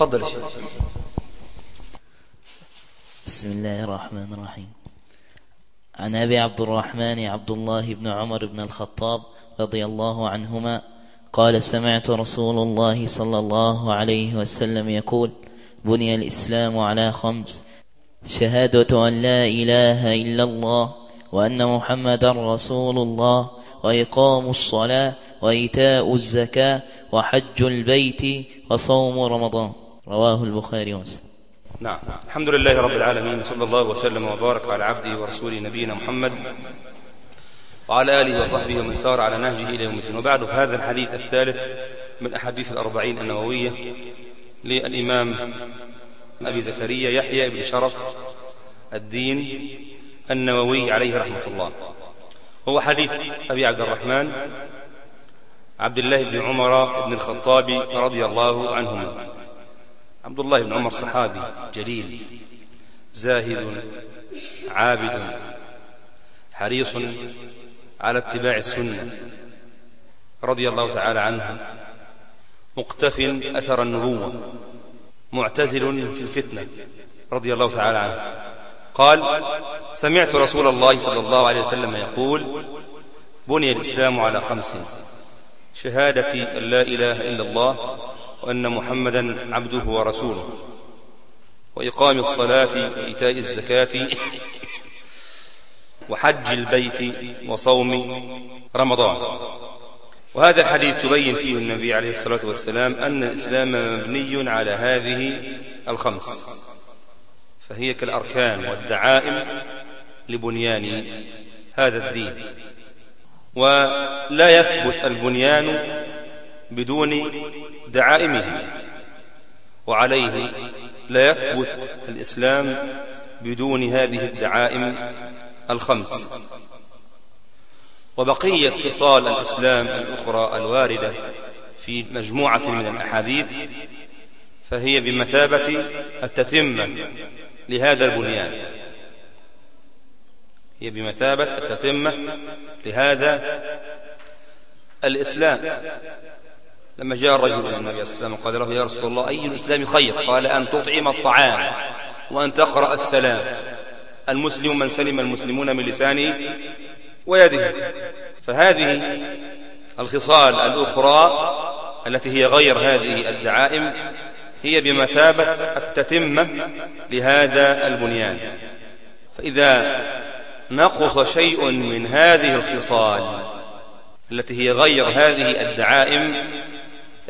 تفضل بسم الله الرحمن الرحيم. عن أبي عبد الرحمن عبد الله بن عمر بن الخطاب رضي الله عنهما قال سمعت رسول الله صلى الله عليه وسلم يقول بني الإسلام على خمس. شهادة أن لا إله إلا الله وأن محمدا رسول الله وإقام الصلاة وإيتاء الزكاة وحج البيت وصوم رمضان. رواه البخاري ومسلم. نعم الحمد لله رب العالمين صلى الله وسلم وبارك على عبده ورسوله نبينا محمد وعلى آله وصحبه ومن سار على نهجه إلى يوم الدين. وبعد هذا الحديث الثالث من أحاديث الأربعين النووية للإمام أبي زكريا يحيى بن شرف الدين النووي عليه رحمة الله. هو حديث أبي عبد الرحمن عبد الله بن عمر بن الخطاب رضي الله عنهما. عبد الله بن عمر صحابي. جليل زاهد عابد حريص على اتباع السنة رضي الله تعالى عنه مقتف أثر النبوة معتزل في الفتنة رضي الله تعالى عنه. قال سمعت رسول الله صلى الله عليه وسلم يقول بني الإسلام على خمس شهادة أن لا إله إلا الله وأن محمدا عبده ورسوله. وإقام الصلاة وإيتاء الزكاة وحج البيت وصوم رمضان. وهذا الحديث يبين فيه النبي عليه الصلاة والسلام أن الإسلام مبني على هذه الخمس. فهي كالأركان والدعائم لبنيان هذا الدين. ولا يثبت البنيان بدون دعائمه وعليه لا يثبت الإسلام بدون هذه الدعائم الخمس. وبقية خصال الإسلام الأخرى الواردة في مجموعة من الأحاديث فهي بمثابة التتمة لهذا البنيان. هي بمثابة التتمة لهذا الإسلام. لما جاء الرجل إلى النبي صلى الله عليه وسلم قال له يا رسول الله أي الإسلام خير؟ قال أن تطعم الطعام وأن تقرأ السلام. المسلم من سلم المسلمون من لسانه ويده. فهذه الخصال الأخرى التي هي غير هذه الدعائم هي بمثابة التتمة لهذا البنيان. فإذا نقص شيء من هذه الخصال التي هي غير هذه الدعائم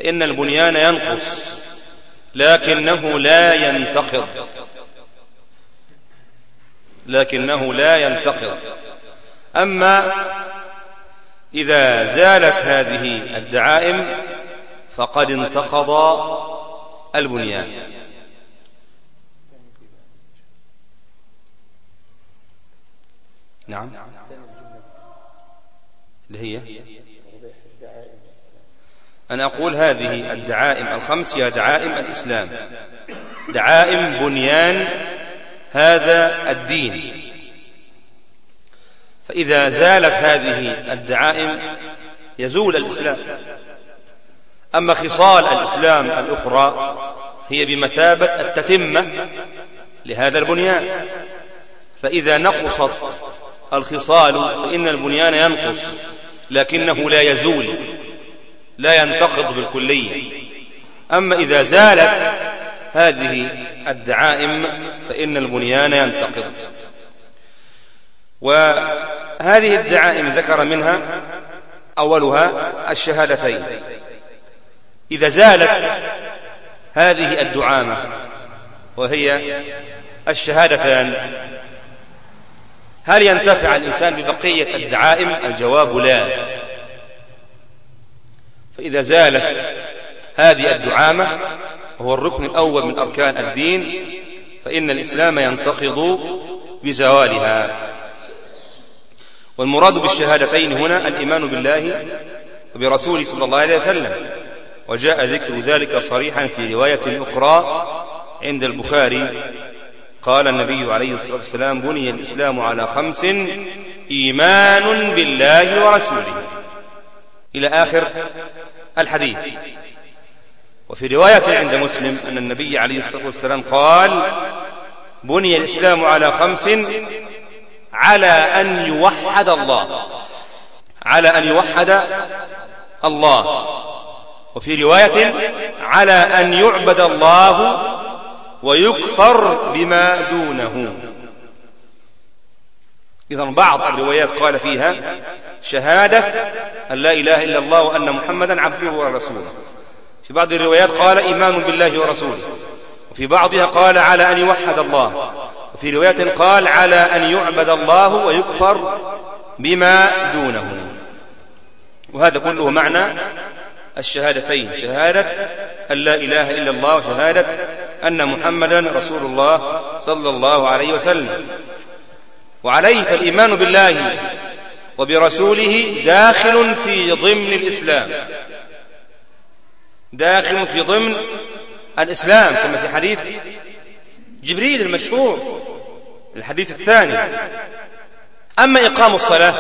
فإن البنيان ينقص لكنه لا ينتقض. لكنه لا ينتقض. أما إذا زالت هذه الدعائم فقد انتقض البنيان. نعم. اللي هي؟ أنا أقول هذه الدعائم الخمس هي دعائم الإسلام. دعائم بنيان هذا الدين. فإذا زالت هذه الدعائم يزول الإسلام. أما خصال الإسلام الأخرى هي بمثابة التتمة لهذا البنيان. فإذا نقصت الخصال فإن البنيان ينقص لكنه لا يزول. لا ينتقض بالكلية أما إذا زالت هذه الدعائم فإن البنيان ينتقض. وهذه الدعائم ذكر منها أولها الشهادتين. إذا زالت هذه الدعامة وهي الشهادتان هل ينتفع الإنسان ببقية الدعائم؟ الجواب لا. فإذا زالت هذه الدعامة وهو الركن الأول من أركان الدين فإن الإسلام ينتقض بزوالها. والمراد بالشهادتين هنا الإيمان بالله وبرسوله صلى الله عليه وسلم. وجاء ذكر ذلك صريحا في رواية أخرى عند البخاري. قال النبي عليه الصلاة والسلام بني الإسلام على خمس إيمان بالله ورسوله. إلى آخر الحديث. وفي رواية عند مسلم أن النبي عليه الصلاة والسلام قال بني الإسلام على خمس على أن يوحد الله. على أن يوحد الله. وفي رواية على أن يعبد الله ويكفر بما دونه. إذا بعض الروايات قال فيها شهادة أن لا إله إلا الله وأن محمدا عبده ورسوله. في بعض الروايات قال إيمان بالله ورسوله. وفي بعضها قال على أن يوحد الله. وفي رواية قال على أن يعبد الله ويكفر بما دونه. وهذا كله معنى الشهادتين. شهادة أن لا إله إلا الله وشهادة أن محمدا رسول الله صلى الله عليه وسلم. وعليه فالإيمان بالله وبرسوله داخل في ضمن الإسلام. داخل في ضمن الإسلام كما في حديث جبريل المشهور الحديث الثاني. أما إقام الصلاة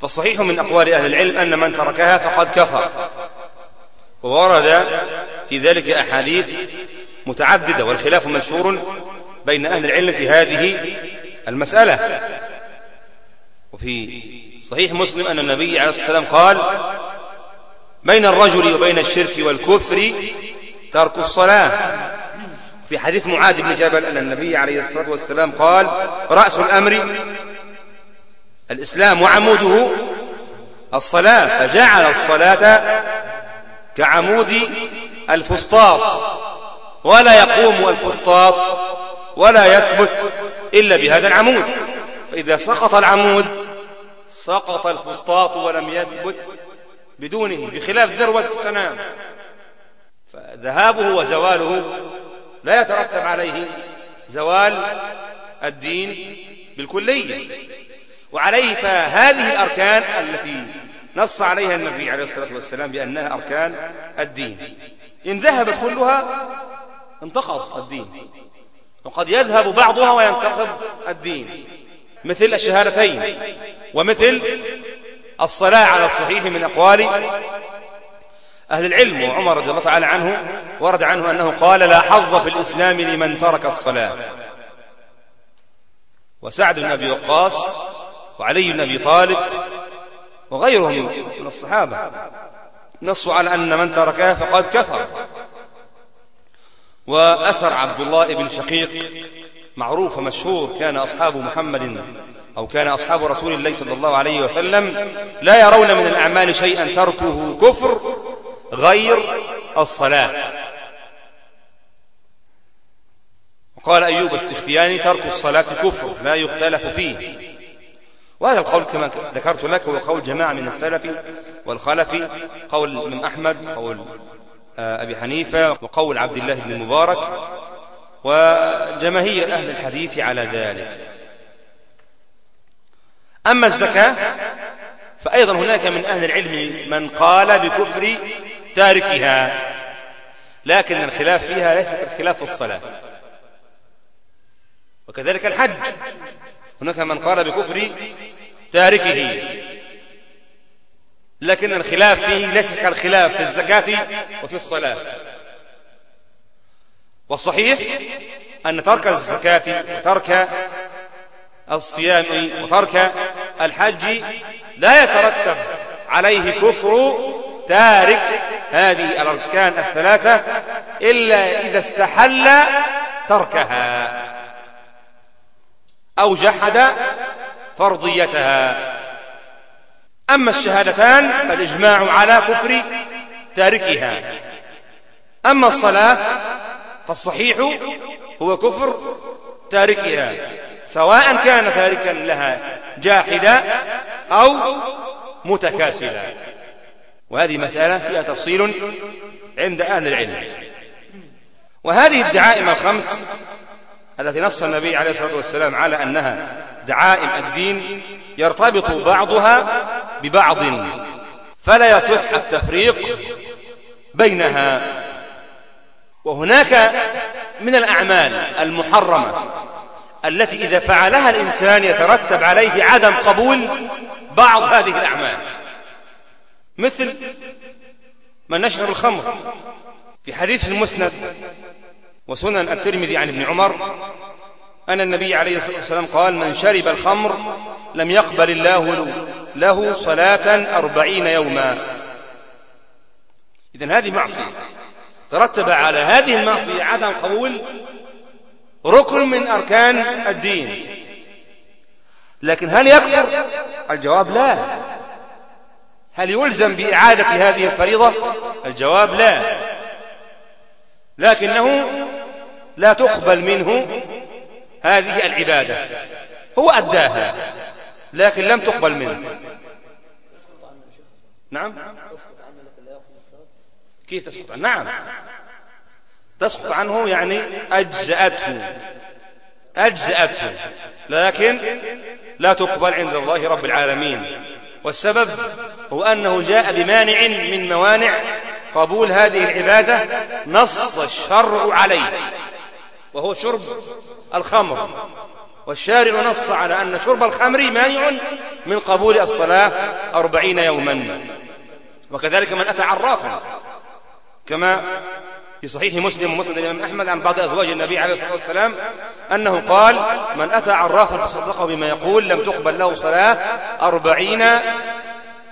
فالصحيح من أقوال أهل العلم أن من تركها فقد كفر. وورد في ذلك أحاديث متعددة والخلاف مشهور بين أهل العلم في هذه المسألة. وفي صحيح مسلم أن النبي عليه الصلاة والسلام قال بين الرجل وبين الشرك والكفر ترك الصلاة. في حديث معاذ بن جبل أن النبي عليه الصلاة والسلام قال رأس الأمر الإسلام وعموده الصلاة فجعل الصلاة كعمود الفسطاط ولا يقوم الفسطاط ولا يثبت إلا بهذا العمود. فإذا سقط العمود سقط الفسطاط ولم يثبت بدونه بخلاف ذروة السنام. فذهابه وزواله لا يترتب عليه زوال الدين بالكلية. وعليه فهذه الأركان التي نص عليها النبي عليه الصلاة والسلام بأنها أركان الدين. إن ذهبت كلها انتقض الدين. وقد يذهب بعضها وينتقض الدين. مثل الشهادتين ومثل الصلاة على الصحيح من أقوال أهل العلم وعمر رضي الله تعالى عنه ورد عنه أنه قال لا حظ في الإسلام لمن ترك الصلاة. وسعد بن أبي وقاص وعلي بن أبي طالب وغيرهم من الصحابة نصوا على أن من تركها فقد كفر. وأثر عبد الله بن شقيق معروف ومشهور كان أصحاب محمد أو كان أصحاب رسول الله صلى الله عليه وسلم لا يرون من الأعمال شيئا تركه كفر غير الصلاة. وقال أيوب السختياني ترك الصلاة كفر لا يختلف فيه. وهذا القول كما ذكرت لك هو قول جماعة من السلف والخلف قول من أحمد قول آه، أبي حنيفة وقول عبد الله بن المبارك وجماهير أهل الحديث على ذلك. أما الزكاة فأيضا هناك من أهل العلم من قال بكفر تاركها لكن الخلاف فيها ليس خلاف الصلاة. وكذلك الحج هناك من قال بكفر تاركه لكن الخلاف فيه ليس كالخلاف في الزكاة وفي الصلاة. والصحيح أن ترك الزكاة وترك الصيام وترك الحج لا يترتب عليه كفر تارك هذه الأركان الثلاثة إلا إذا استحل تركها أو جحد فرضيتها. أما الشهادتان فالإجماع على كفر تاركها. أما الصلاة فالصحيح هو كفر تاركها سواء كان تاركا لها جاحدا أو متكاسلا وهذه مسألة فيها تفصيل عند أهل العلم. وهذه الدعائم الخمس التي نص النبي عليه الصلاة والسلام على أنها دعائم الدين يرتبط بعضها ببعض فلا يصح التفريق بينها. وهناك من الأعمال المحرمة التي إذا فعلها الإنسان يترتب عليه عدم قبول بعض هذه الأعمال. مثل من نشر الخمر في حديث المسند وسنن الترمذي عن ابن عمر أن النبي عليه الصلاة والسلام قال من شرب الخمر لم يقبل الله له صلاة أربعين يوما. إذن هذه معصية. ترتب على هذه المعصية عدم قبول ركن من أركان الدين. لكن هل يكفر؟ الجواب لا. هل يلزم بإعادة هذه الفريضة؟ الجواب لا. لكنه لا تقبل منه هذه العبادة. هو أداها لكن لم تقبل منه. نعم؟ كيف تسقط عنه؟ نعم. تسقط عنه يعني أجزأته. أجزأته. لكن لا تقبل عند الله رب العالمين. والسبب هو أنه جاء بمانع من موانع قبول هذه العبادة نص الشرع عليه وهو شرب الخمر. والشارع نص على أن شرب الخمر مانع من قبول الصلاة أربعين يوما. وكذلك من أتى عرافا. كما في صحيح مسلم ومسند الإمام أحمد عن بعض أزواج النبي عليه الصلاة والسلام أنه قال من أتى عرافا فصدقه بما يقول لم تقبل له صلاة أربعين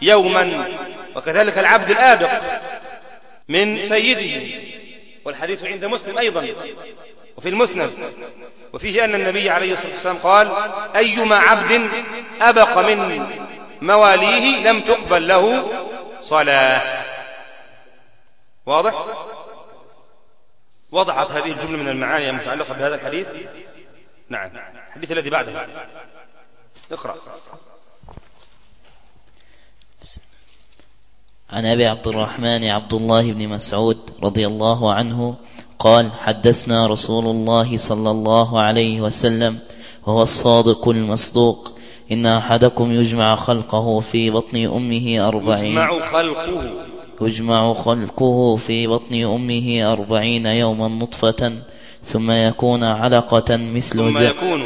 يوما. وكذلك العبد الآبق من سيده. والحديث عند مسلم أيضا وفي المسند. وفيه أن النبي عليه الصلاة والسلام قال أيما عبد أبق من مواليه لم تقبل له صلاة. واضح؟ وضحت هذه الجملة من المعاني المتعلقة بهذا الحديث؟ نعم. الحديث الذي بعده. اقرأ. عن أبي عبد الرحمن عبد الله بن مسعود رضي الله عنه قال حدثنا رسول الله صلى الله عليه وسلم وهو الصادق المصدوق. إن أحدكم يجمع خلقه في بطن أمه أربعين. يجمع خلقه. يجمع خلقه في بطن أمه أربعين يوما نطفة ثم يكون علقة مثل ثم ذلك يكون.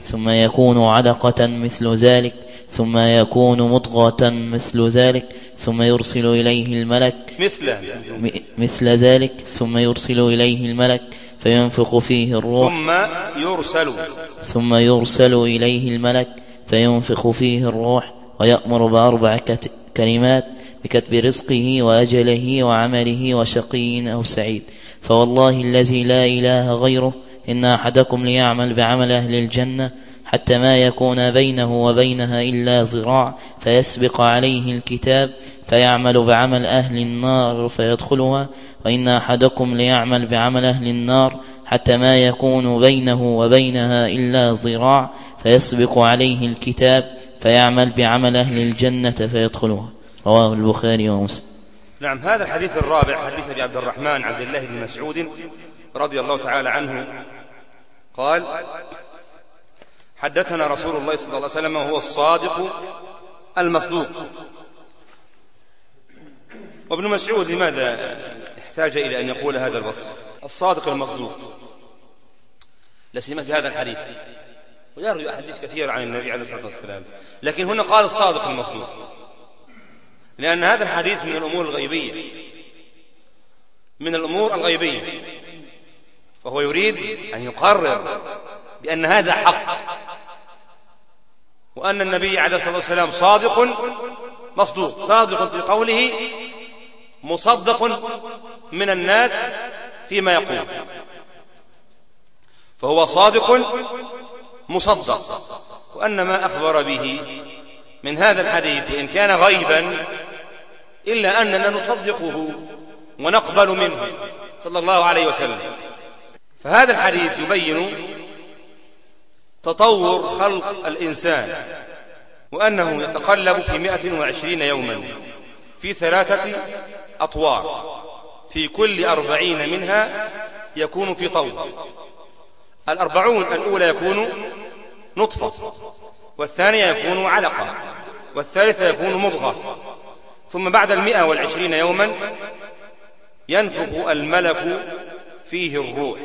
ثم يكون علقة مثل ذلك ثم يكون مضغة مثل ذلك ثم يرسل إليه الملك. مثله م- مثل ذلك ثم يرسل إليه الملك فينفخ فيه الروح. ثم يرسل. ثم يرسل إليه الملك فينفخ فيه الروح ويأمر بأربع كلمات. بكتب رزقه وأجله وعمله وشقي أو سعيد. فوالله الذي لا إله غيره إن أحدكم ليعمل بعمل أهل الجنة حتى ما يكون بينه وبينها إلا ذراع فيسبق عليه الكتاب فيعمل بعمل أهل النار فيدخلها. وإن أحدكم ليعمل بعمل أهل النار حتى ما يكون بينه وبينها إلا ذراع فيسبق عليه الكتاب فيعمل بعمل أهل الجنة فيدخلها. رواه البخاري ومسلم. نعم هذا الحديث الرابع حديث أبي عبد الرحمن عبد الله بن مسعود رضي الله تعالى عنه. قال حدثنا رسول الله صلى الله عليه وسلم وهو الصادق المصدوق. وابن مسعود لماذا احتاج إلى أن يقول هذا الوصف؟ الصادق المصدوق. لسيما في هذا الحديث. ويروي أحاديث كثيرة عن النبي عليه الصلاة والسلام. لكن هنا قال الصادق المصدوق. لأن هذا الحديث من الأمور الغيبية. من الأمور الغيبية. فهو يريد أن يقرر بأن هذا حق. وأن النبي عليه الصلاة والسلام صادق مصدوق. صادق في قوله مصدق من الناس فيما يقول. فهو صادق مصدق. وأن ما أخبر به من هذا الحديث وإن كان غيبا إلا أننا نصدقه ونقبل منه. صلى الله عليه وسلم. فهذا الحديث يبين تطور خلق الإنسان وأنه يتقلب في مئة وعشرين يوما في ثلاثة أطوار. في كل أربعين منها يكون في طور الأربعون الأولى يكون نطفة والثانية يكون علقة والثالثة يكون مضغة. ثم بعد المئة والعشرين يوما ينفخ الملك فيه الروح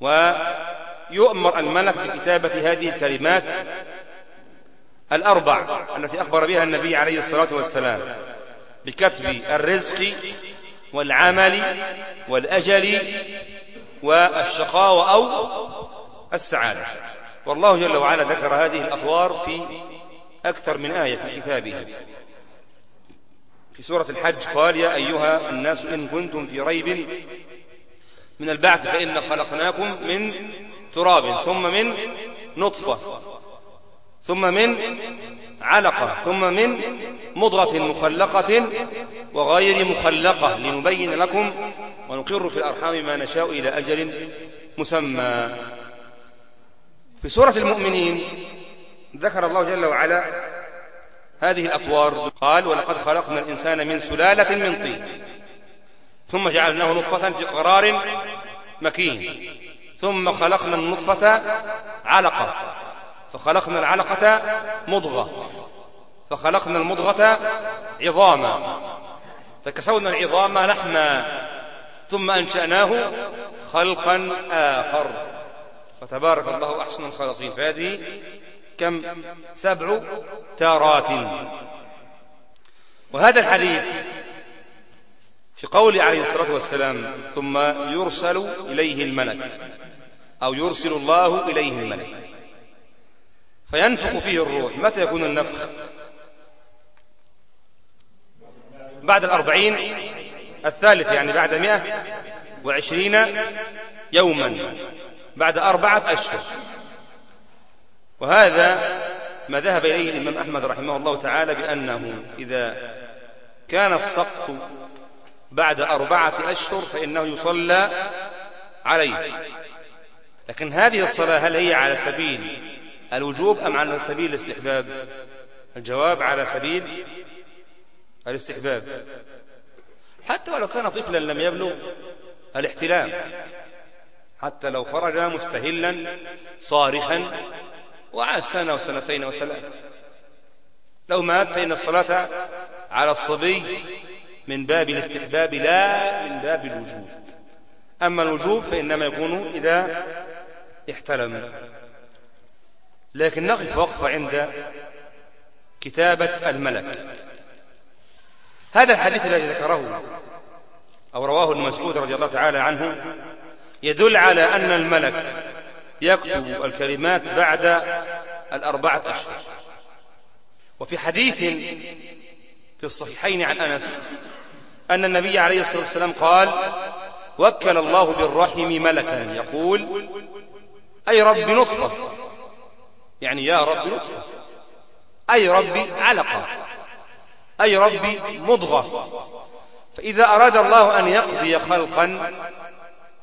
ويؤمر الملك بكتابة هذه الكلمات الأربع التي أخبر بها النبي عليه الصلاة والسلام بكتب الرزق والعمل والأجل والشقاوة أو السعادة. والله جل وعلا ذكر هذه الأطوار في أكثر من آية في كتابه. في سورة الحج قال يا أيها الناس إن كنتم في ريب من البعث فإن خلقناكم من تراب ثم من نطفة ثم من علقة ثم من مضغة مخلقة وغير مخلقة لنبين لكم ونقر في الأرحام ما نشاء إلى أجل مسمى. في سورة المؤمنين ذكر الله جل وعلا هذه الأطوار قال ولقد خلقنا الإنسان من سلالة من طين ثم جعلناه نطفة في قرار مكين ثم خلقنا النطفة علقة فخلقنا العلقة مضغة فخلقنا المضغة عظاما فكسونا العظام لحما ثم أنشأناه خلقا آخر فتبارك الله أحسن الخالقين فهذه كم؟ سبع تارات. وهذا الحديث في قول عليه الصلاة والسلام ثم يرسل إليه الملك أو يرسل الله إليه الملك. فينفخ فيه الروح. متى يكون النفخ؟ بعد الأربعين الثالث يعني بعد مئة وعشرين يوما بعد أربعة أشهر. وهذا ما ذهب إليه الإمام أحمد رحمه الله تعالى بأنه إذا كان السقط بعد أربعة أشهر فإنه يصلى عليه. لكن هذه الصلاة هل هي على سبيل الوجوب أم على سبيل الاستحباب؟ الجواب على سبيل الاستحباب. حتى ولو كان طفلا لم يبلغ الاحتلام حتى لو خرج مستهلا صارخا وعاش سنة وسنتين وثلاث. لو مات فإن الصلاة على الصبي من باب الاستحباب لا من باب الوجوب. أما الوجوب فإنما يكون إذا احتلم. لكن نقف وقفة عند كتابة الملك. هذا الحديث الذي ذكره أو رواه المسعود رضي الله تعالى عنه يدل على أن الملك يكتب الكلمات بعد الأربعة أشهر. وفي حديث في الصحيحين عن أنس أن النبي عليه الصلاة والسلام قال وكل الله بالرحم ملكا. يقول أي رب نطفة. يعني يا رب نطفة. أي رب علقة. أي رب مضغة. فإذا أراد الله أن يقضي خلقا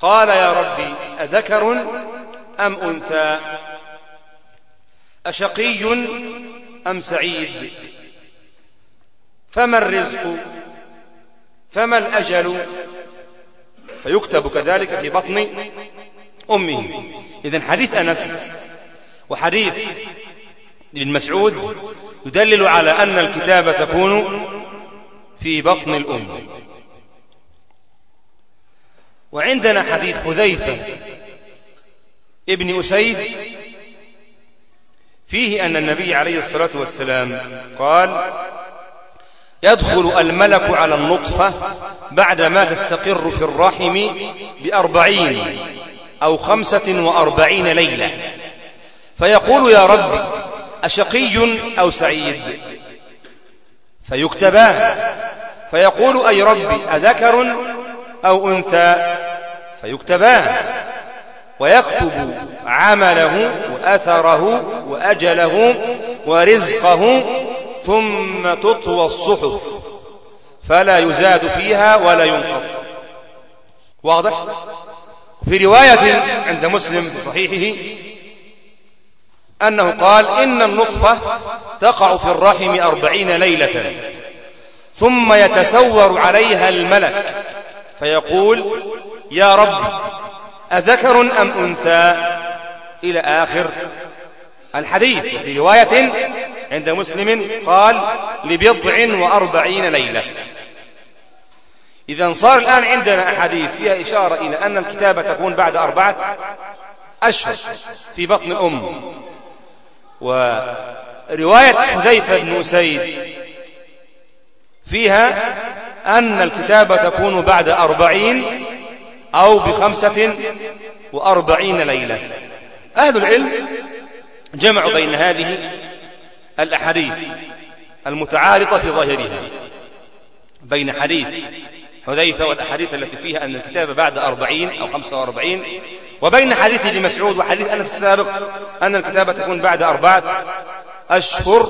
قال يا ربي أذكر أم أنثى؟ أشقي أم سعيد؟ فما الرزق؟ فما الأجل؟ فيكتب كذلك في بطن أمه. إذن حديث أنس وحديث ابن مسعود يدلل على أن الكتابة تكون في بطن الأم. وعندنا حديث حذيفة ابن أسيد فيه أن النبي عليه الصلاة والسلام قال يدخل الملك على النطفة بعدما تستقر في الرحم بأربعين أو خمسة وأربعين ليلة. فيقول يا رب أشقي أو سعيد؟ فيكتبان. فيقول أي ربي أذكر أو أنثى؟ فيكتبان. ويكتب عمله وأثره وأجله ورزقه ثم تطوى الصحف فلا يزاد فيها ولا ينقص. واضح؟ في رواية عند مسلم في صحيحه أنه قال إن النطفة تقع في الرحم أربعين ليلة ثم يتسور عليها الملك فيقول يا رب أذكر أم أنثى إلى آخر الحديث في رواية عند مسلم قال لبضع وأربعين ليلة. إذا صار الآن عندنا أحاديث فيها إشارة إلى أن الكتابة تكون بعد أربعة أشهر في بطن الأم. ورواية حذيفة بن أسيد فيها أن الكتابة تكون بعد أربعين أو بخمسة وأربعين ليلة. أهل العلم جمعوا بين هذه الأحاديث المتعارضة في ظاهرها بين حديث حذيفة والأحاديث التي فيها أن الكتابة بعد أربعين أو خمسة وأربعين وبين حديث ابن مسعود وحديث أنس السابق أن الكتابة تكون بعد أربعة أشهر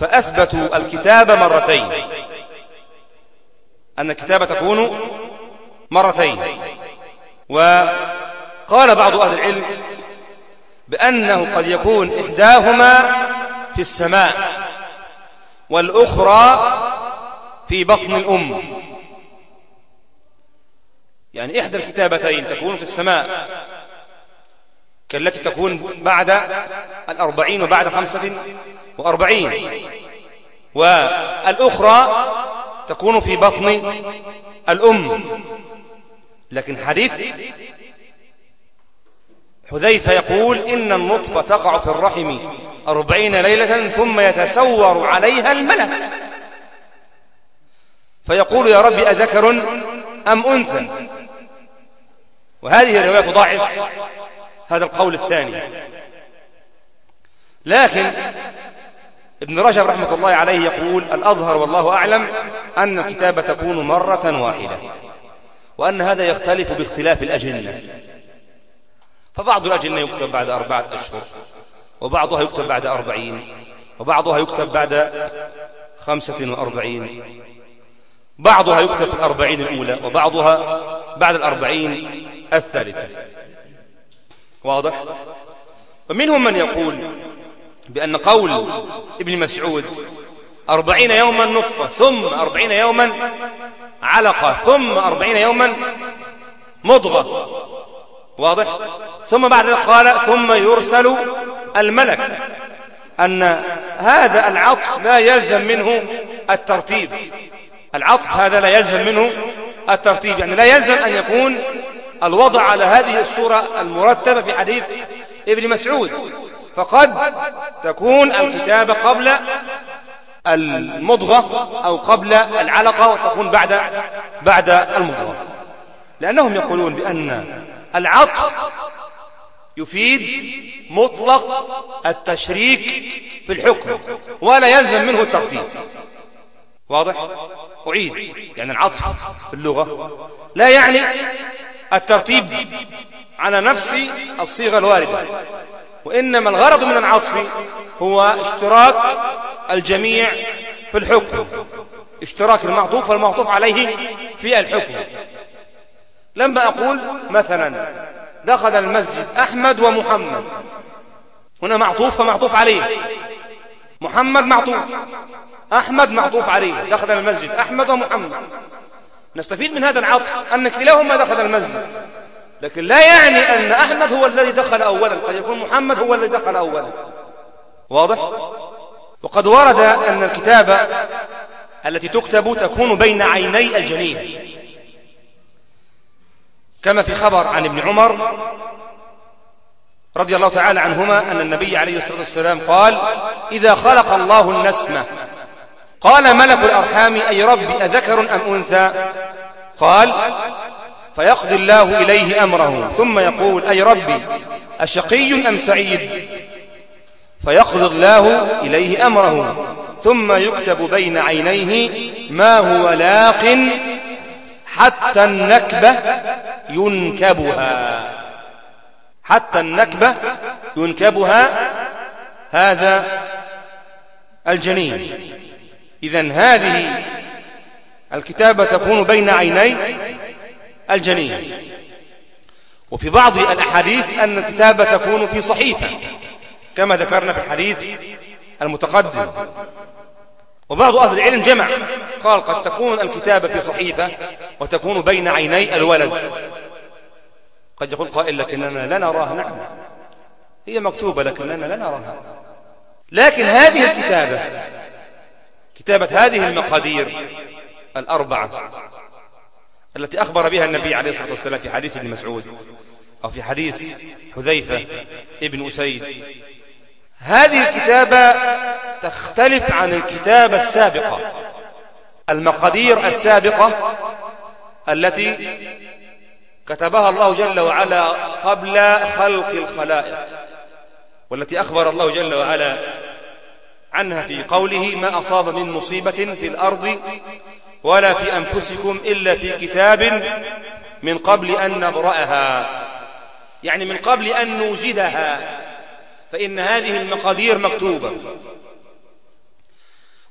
فأثبتوا الكتابة مرتين. أن الكتابة تكون مرتين. وقال بعض أهل العلم بأنه قد يكون إحداهما في السماء والأخرى في بطن الأم. يعني إحدى الكتابتين تكون في السماء كالتي تكون بعد الأربعين وبعد خمسة وأربعين والأخرى تكون في بطن الأم. لكن حديث حذيفة يقول إن النطفة تقع في الرحم أربعين ليلة ثم يتسور عليها الملك فيقول يا رب أذكر أم أنثى؟ وهذه الرواية تضاعف هذا القول الثاني. لكن ابن رجب رحمة الله عليه يقول الأظهر والله أعلم أن الكتابة تكون مرة واحدة. وأن هذا يختلف باختلاف الأجنة. فبعض الأجنة يكتب بعد أربعة أشهر وبعضها يكتب بعد أربعين وبعضها يكتب بعد خمسة وأربعين. بعضها يكتب في الأربعين الأولى وبعضها بعد الأربعين الثالثة. واضح؟ ومنهم من يقول بأن قول ابن مسعود أربعين يوما نطفة ثم أربعين يوما علقة ثم أربعين يوما مضغة. واضح؟ ثم بعد ذلك قال ثم يرسل الملك. أن هذا العطف لا يلزم منه الترتيب. العطف هذا لا يلزم منه الترتيب. يعني لا يلزم أن يكون الوضع على هذه الصورة المرتبة في حديث ابن مسعود. فقد تكون الكتابة قبل المضغة أو قبل العلقة وتكون بعد بعد المضغة. لأنهم يقولون بأن العطف يفيد مطلق التشريك في الحكم ولا يلزم منه الترتيب. واضح؟ أعيد. يعني العطف في اللغة لا يعني الترتيب على نفس الصيغة الواردة. وإنما الغرض من العطف هو اشتراك الجميع في الحكم. اشتراك المعطوف والمعطوف عليه في الحكم. لما أقول مثلا دخل المسجد أحمد ومحمد. هنا معطوف فمعطوف عليه. محمد معطوف أحمد معطوف عليه. دخل المسجد أحمد ومحمد. نستفيد من هذا العطف أن كلاهما دخل المسجد. لكن لا يعني أن أحمد هو الذي دخل أولا قد يكون محمد هو الذي دخل أولا. واضح؟ وقد ورد أن الكتابة التي تكتب تكون بين عيني الجنين كما في خبر عن ابن عمر رضي الله تعالى عنهما أن النبي عليه الصلاة والسلام قال إذا خلق الله النسمة قال ملك الأرحام أي ربي أذكر أم أنثى؟ قال فيقضي الله إليه أمره ثم يقول أي ربي أشقي أم سعيد؟ فيقضي الله إليه أمره. ثم يكتب بين عينيه ما هو لاق حتى النكبة ينكبها. حتى النكبة ينكبها. هذا الجنين. إذا هذه الكتابة تكون بين عيني الجنين. وفي بعض الأحاديث أن الكتابة تكون في صحيفة. كما ذكرنا في الحديث المتقدم. وبعض أهل العلم جمع قال قد تكون الكتابة في صحيفة وتكون بين عيني الولد. قد يقول قائل لكننا لا نراها نعم. هي مكتوبة لكننا لا نراها. لكن هذه الكتابة كتابة هذه المقادير الأربعة التي أخبر بها النبي عليه الصلاة والسلام في حديث ابن مسعود أو في حديث حذيفة ابن أسيد هذه الكتابة تختلف عن الكتابة السابقة. المقادير السابقة التي كتبها الله جل وعلا قبل خلق الخلائق والتي أخبر الله جل وعلا عنها في قوله ما أصاب من مصيبة في الأرض ولا في أنفسكم إلا في كتاب من قبل أن نبرأها. يعني من قبل أن نوجدها. فإن هذه المقادير مكتوبة.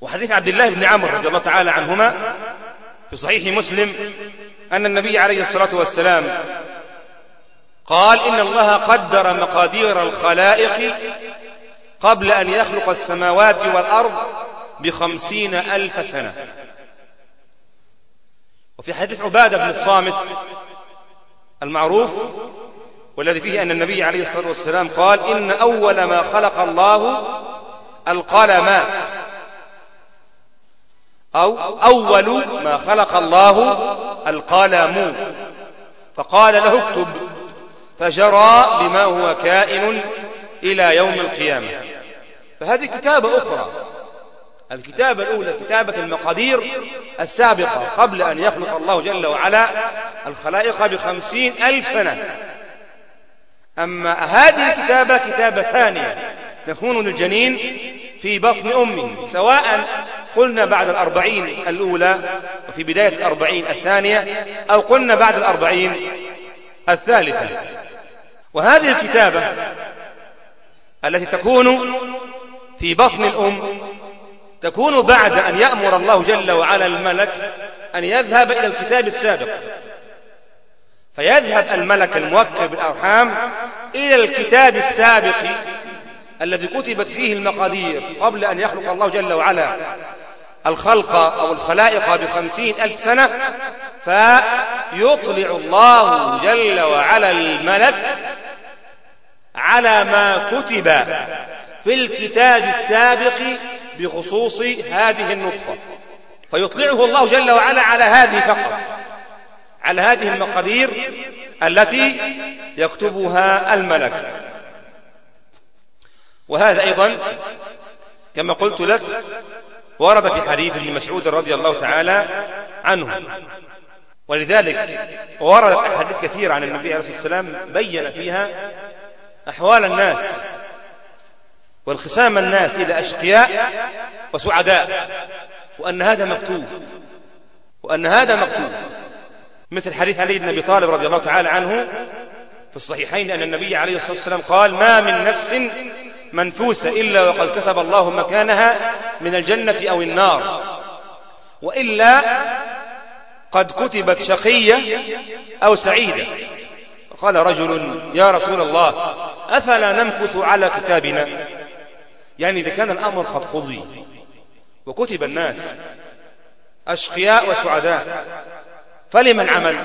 وحديث عبد الله بن عمرو رضي الله تعالى عنهما في صحيح مسلم أن النبي عليه الصلاة والسلام قال إن الله قدر مقادير الخلائق قبل أن يخلق السماوات والأرض بخمسين ألف سنة. وفي حديث عبادة بن الصامت المعروف والذي فيه أن النبي عليه الصلاة والسلام قال إن أول ما خلق الله القلم أو أول ما خلق الله القلم. فقال له اكتب. فجرى بما هو كائن إلى يوم القيامة. فهذه كتابة أخرى. الكتابة الأولى كتابة المقادير السابقة قبل أن يخلق الله جل وعلا الخلائق بخمسين ألف سنة. أما هذه الكتابة كتابة ثانية تكون للجنين في بطن أمه سواء قلنا بعد الأربعين الأولى وفي بداية الأربعين الثانية أو قلنا بعد الأربعين الثالثة. وهذه الكتابة التي تكون في بطن الأم تكون بعد أن يأمر الله جل وعلا الملك أن يذهب إلى الكتاب السابق. فيذهب الملك الموكل بالأرحام إلى الكتاب السابق الذي كتبت فيه المقادير قبل أن يخلق الله جل وعلا. الخلق أو الخلائق بخمسين ألف سنة فيطلع الله جل وعلا الملك على ما كتب في الكتاب السابق بخصوص هذه النطفة. فيطلعه الله جل وعلا على هذه فقط. على هذه المقادير التي يكتبها الملك. وهذا أيضا كما قلت لك ورد في حديث ابن مسعود رضي الله تعالى عنه. ولذلك ورد أحاديث كثيرة عن النبي عليه الصلاة والسلام بين فيها أحوال الناس وانقسام الناس إلى أشقياء وسعداء وأن هذا مكتوب وأن هذا مكتوب. مثل حديث علي بن أبي طالب رضي الله تعالى عنه في الصحيحين أن النبي عليه الصلاة والسلام قال ما من نفس منفوسة إلا وقد كتب الله مكانها من الجنة أو النار وإلا قد كتبت شقية أو سعيدة. قال رجل يا رسول الله أفلا نمكث على كتابنا؟ يعني إذا كان الأمر قد قضي وكتب الناس أشقياء وسعداء فلما العمل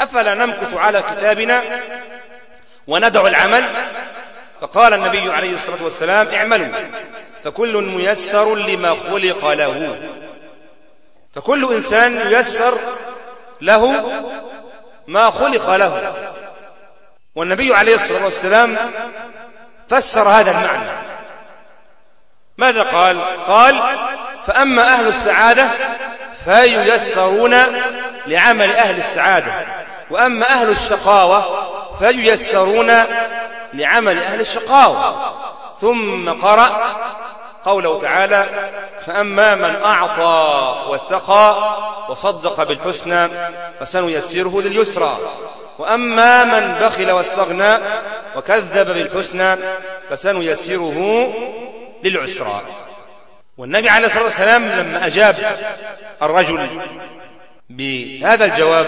أفلا نمكث على كتابنا وندع العمل؟ فقال النبي عليه الصلاة والسلام اعملوا فكل ميسر لما خلق له. فكل إنسان ييسر له ما خلق له. والنبي عليه الصلاة والسلام فسر هذا المعنى. ماذا قال؟ قال فأما أهل السعادة فييسرون لعمل أهل السعادة. وأما أهل الشقاوة فييسرون لعمل أهل الشقاوة. ثم قرأ قوله تعالى فأما من أعطى واتقى وصدق بالحسنى فسنيسره لليسرى. وأما من بخل واستغنى وكذب بالحسنى فسنيسره للعسرى. والنبي عليه الصلاة والسلام لما أجاب الرجل بهذا الجواب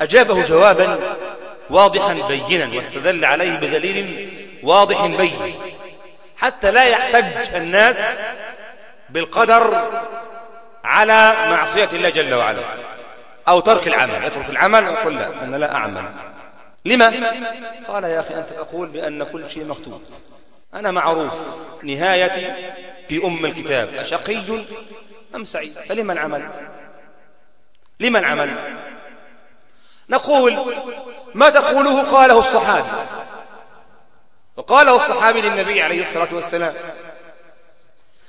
أجابه جوابا واضحا بينا واستدل عليه بدليل واضح بين حتى لا يحتج الناس بالقدر على معصية الله جل وعلا أو ترك العمل يترك العمل ويقول لا أنا لا أعمل لما؟ قال يا أخي أنت تقول بأن كل شيء مكتوب أنا معروف نهايتي في أم الكتاب أشقي أم سعيد؟ فلما العمل لما العمل نقول ما تقوله قاله الصحابي. وقاله الصحابي للنبي عليه الصلاة والسلام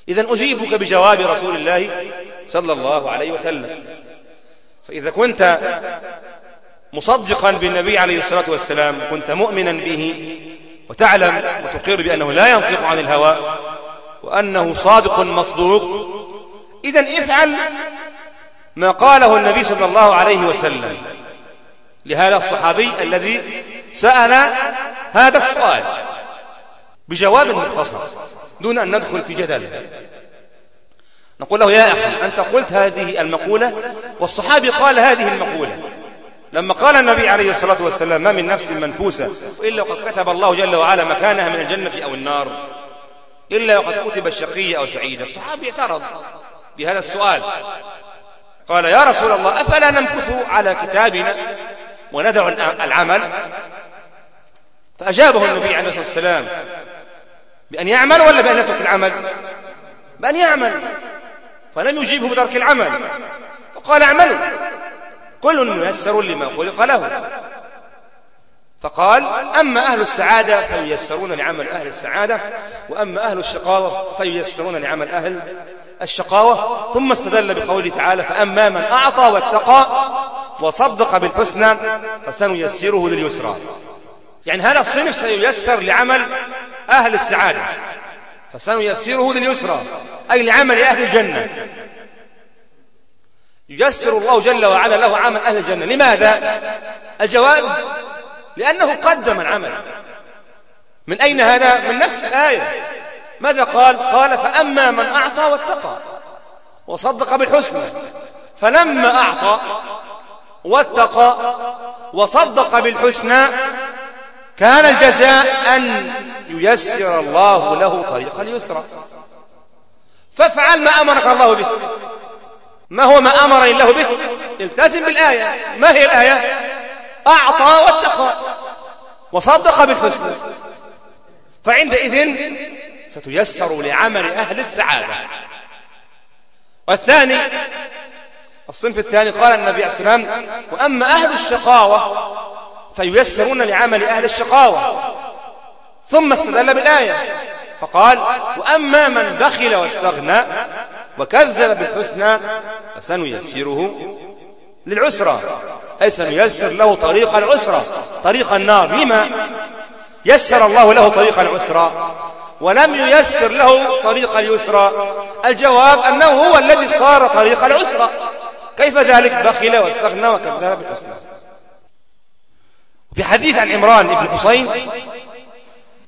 إذا أجيبك بجواب رسول الله صلى الله عليه وسلم. فإذا كنت مصدقا بالنبي عليه الصلاة والسلام كنت مؤمنا به وتعلم وتقر بأنه لا ينطق عن الهوى وأنه صادق مصدوق إذا افعل ما قاله النبي صلى الله عليه وسلم. لهذا الصحابي الذي سأل هذا السؤال بجواب مختصر دون أن ندخل في جدل. نقول له يا أخي أنت قلت هذه المقولة والصحابي قال هذه المقولة. لما قال النبي عليه الصلاة والسلام ما من نفس منفوسة إلا وقد كتب الله جل وعلا مكانها من الجنة أو النار إلا وقد كتب الشقي أو سعيد. الصحابي اعترض. بهذا السؤال. قال يا رسول الله أفلا نمكث على كتابنا وندع العمل؟ فأجابه النبي عليه الصلاة والسلام بأن يعمل ولا بأن يترك العمل؟ بأن يعمل. فلم يجيبه بترك العمل. فقال اعملوا كل ميسر لما خلق له. فقال أما أهل السعادة فييسرون لعمل أهل السعادة وأما أهل الشقاوة فييسرون لعمل أهل الشقاوة ثم استدل بقوله تعالى فأما من أعطى واتقى وصدق بالحسنى فسنيسره لليسرى. يعني هذا الصنف سييسر لعمل أهل السعادة فسنيسره لليسرى أي لعمل أهل الجنة. ييسر الله جل وعلا له عمل أهل الجنة. لماذا؟ الجواب لأنه قدم العمل. من أين هذا؟ من نفس الآية. ماذا قال؟ قال فأما من أعطى واتقى وصدق بالحسنى فلما أعطى واتقى وصدق بالحسنى كان الجزاء أن ييسر الله له طريق اليسرى فافعل ما أمرك الله به. ما هو ما أمرني الله به؟ التزم بالآية. ما هي الآية؟ أعطى واتقى وصدق بالحسنى. فعندئذ ستيسر لعمل أهل السعادة. والثاني الصنف الثاني قال النبي عليه السلام وأما أهل الشقاوة فييسرون لعمل أهل الشقاوة. ثم استدل بالآية فقال وأما من بخل واستغنى وكذب بالحسنى فسنيسره للعسرة أي سنيسر له طريق العسرة طريق النار. لما؟ يسر الله له طريق العسرة ولم ييسر له طريق اليسرى. الجواب أنه هو الذي اختار طريق العسرة. كيف ذلك؟ بخل واستغنى وكذب بالحسنى. في حديث عن عمران بن حسين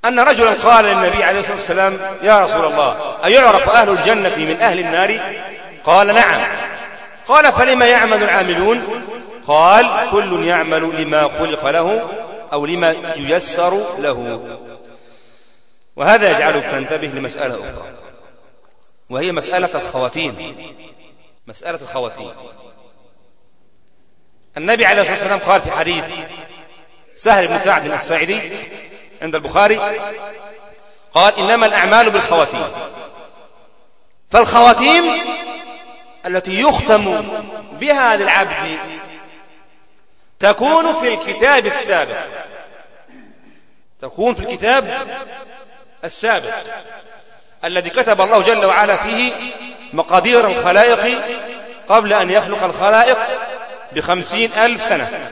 أن رجلا قال للنبي عليه الصلاة والسلام يا رسول الله أيعرف أهل الجنة من أهل النار؟ قال نعم. قال فلما يعمل العاملون؟ قال كل يعمل لما خلق له أو لما ييسر له. وهذا يجعلك تنتبه لمسألة أخرى وهي مسألة الخواتيم. مسألة الخواتيم. النبي عليه الصلاة والسلام قال في حديث سهل بن سعد الساعدي عند البخاري قال إنما الأعمال بالخواتيم. فالخواتيم التي يختم بها للعبد تكون في الكتاب السابق. تكون في الكتاب السابق الذي كتب الله جل وعلا فيه مقادير الخلائق قبل أن يخلق الخلائق بخمسين ألف سنة.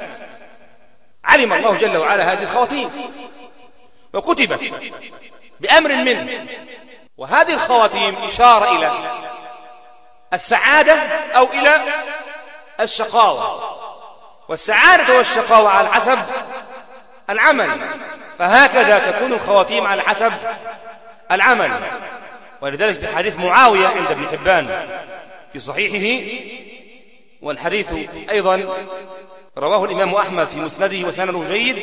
علم الله جل وعلا هذه الخواتيم. وكتبت بأمر منه وهذه الخواتيم إشارة إلى السعادة أو إلى الشقاوة. والسعادة والشقاوة على حسب العمل. فهكذا تكون الخواتيم على حسب العمل. ولذلك في حديث معاوية عند ابن حبان في صحيحه والحديث أيضا رواه الإمام أحمد في مسنده وسنده جيد